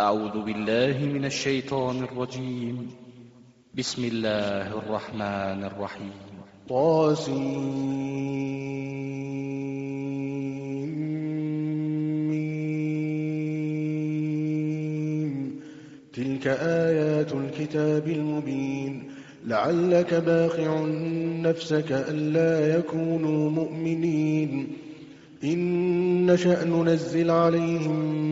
أعوذ بالله من الشيطان الرجيم. بسم الله الرحمن الرحيم. طاسين تلك آيات الكتاب المبين. لعلك باخع نفسك ألا يكونوا مؤمنين. إن نشأ ننزل عليهم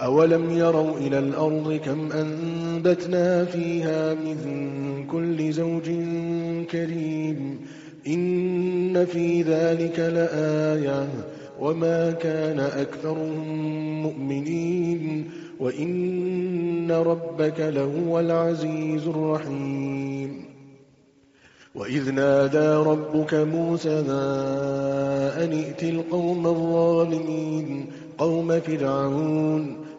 أولم يروا إلى الأرض كم أنبتنا فيها من كل زوج كريم إن في ذلك لآية وما كان أكثرهم مؤمنين وإن ربك لهو العزيز الرحيم وإذ نادى ربك موسى أن ائت القوم الظالمين قوم فرعون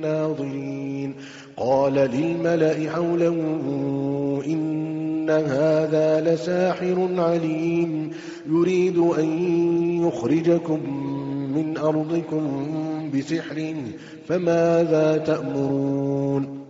للناظرين. قال للملأ حوله إن هذا لساحر عليم. يريد أن يخرجكم من أرضكم بسحر فماذا تأمرون؟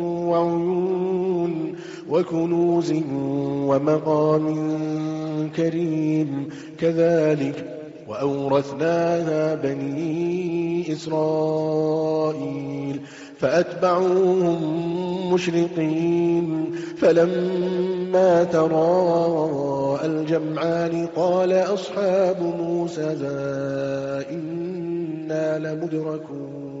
وعيون وكنوز ومقام كريم كذلك وأورثناها بني إسرائيل فأتبعوهم مشرقين فلما تراءى الجمعان قال أصحاب موسى إنا لمدركون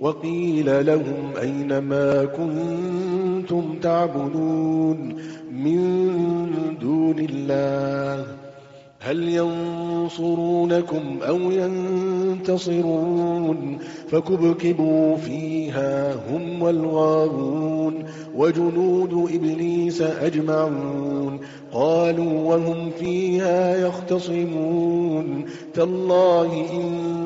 وقيل لهم أين ما كنتم تعبدون من دون الله؟ هل ينصرونكم أو ينتصرون؟ فكبكبوا فيها هم والغارون وجنود إبليس أجمعون قالوا وهم فيها يختصمون تالله إن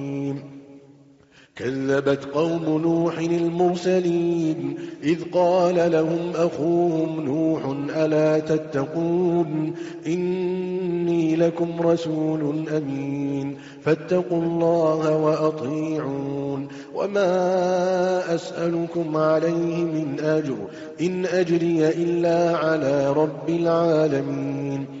كذبت قوم نوح المرسلين إذ قال لهم أخوهم نوح ألا تتقون إني لكم رسول أمين فاتقوا الله وأطيعون وما أسألكم عليه من أجر إن أجري إلا على رب العالمين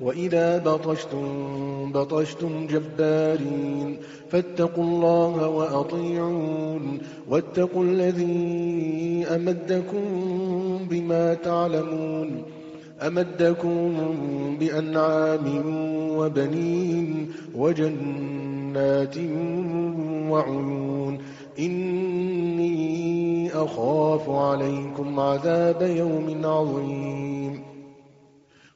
وإذا بطشتم بطشتم جبارين فاتقوا الله وأطيعون واتقوا الذي أمدكم بما تعلمون أمدكم بأنعام وبنين وجنات وعيون إني أخاف عليكم عذاب يوم عظيم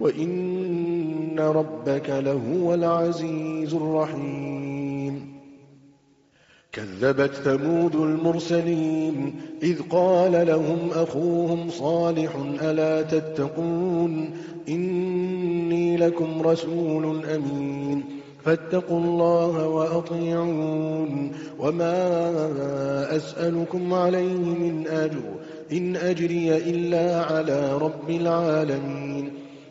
وإن ربك لهو العزيز الرحيم. كذبت ثمود المرسلين إذ قال لهم أخوهم صالح ألا تتقون؟ إني لكم رسول أمين. فاتقوا الله وأطيعون. وما أسألكم عليه من أجر. إن أجري إلا على رب العالمين.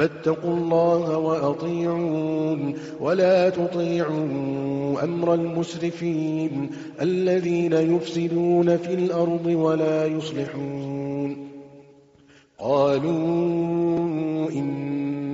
فاتقوا الله وأطيعون ولا تطيعوا أمر المسرفين الذين يفسدون في الأرض ولا يصلحون قالوا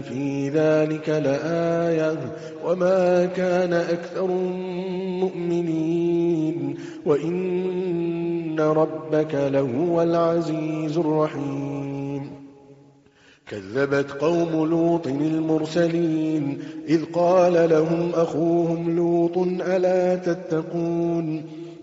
في ذلك لآية وما كان أكثر مؤمنين وإن ربك لهو العزيز الرحيم كذبت قوم لوط المرسلين إذ قال لهم أخوهم لوط ألا تتقون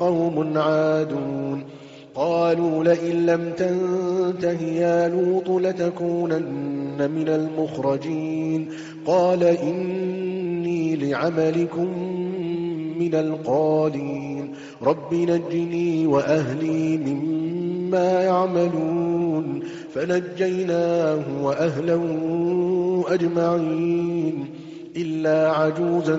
قوم عادون. قالوا لئن لم تنته يا لوط لتكونن من المخرجين. قال إني لعملكم من القالين. رب نجني وأهلي مما يعملون. فنجيناه وأهله أجمعين. إلا عجوزا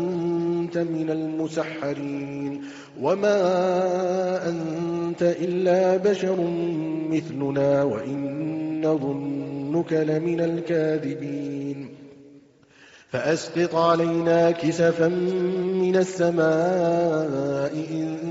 أنت من المسحرين. وما أنت إلا بشر مثلنا وإن ظنك لمن الكاذبين. فأسقط علينا كسفا من السماء إن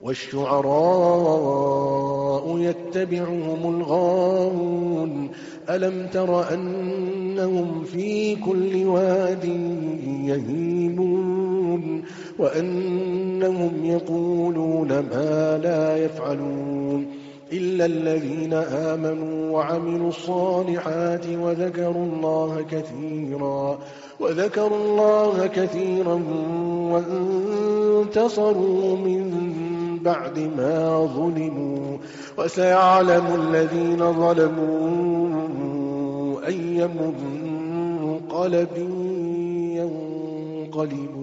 والشعراء يتبعهم الغاوون ألم تر أنهم في كل واد يهيمون وأنهم يقولون ما لا يفعلون إلا الذين آمنوا وعملوا الصالحات وذكروا الله كثيرا وذكروا الله كثيرا وانتصروا من بعد ما ظلموا وسيعلم الذين ظلموا أي منقلب ينقلبون.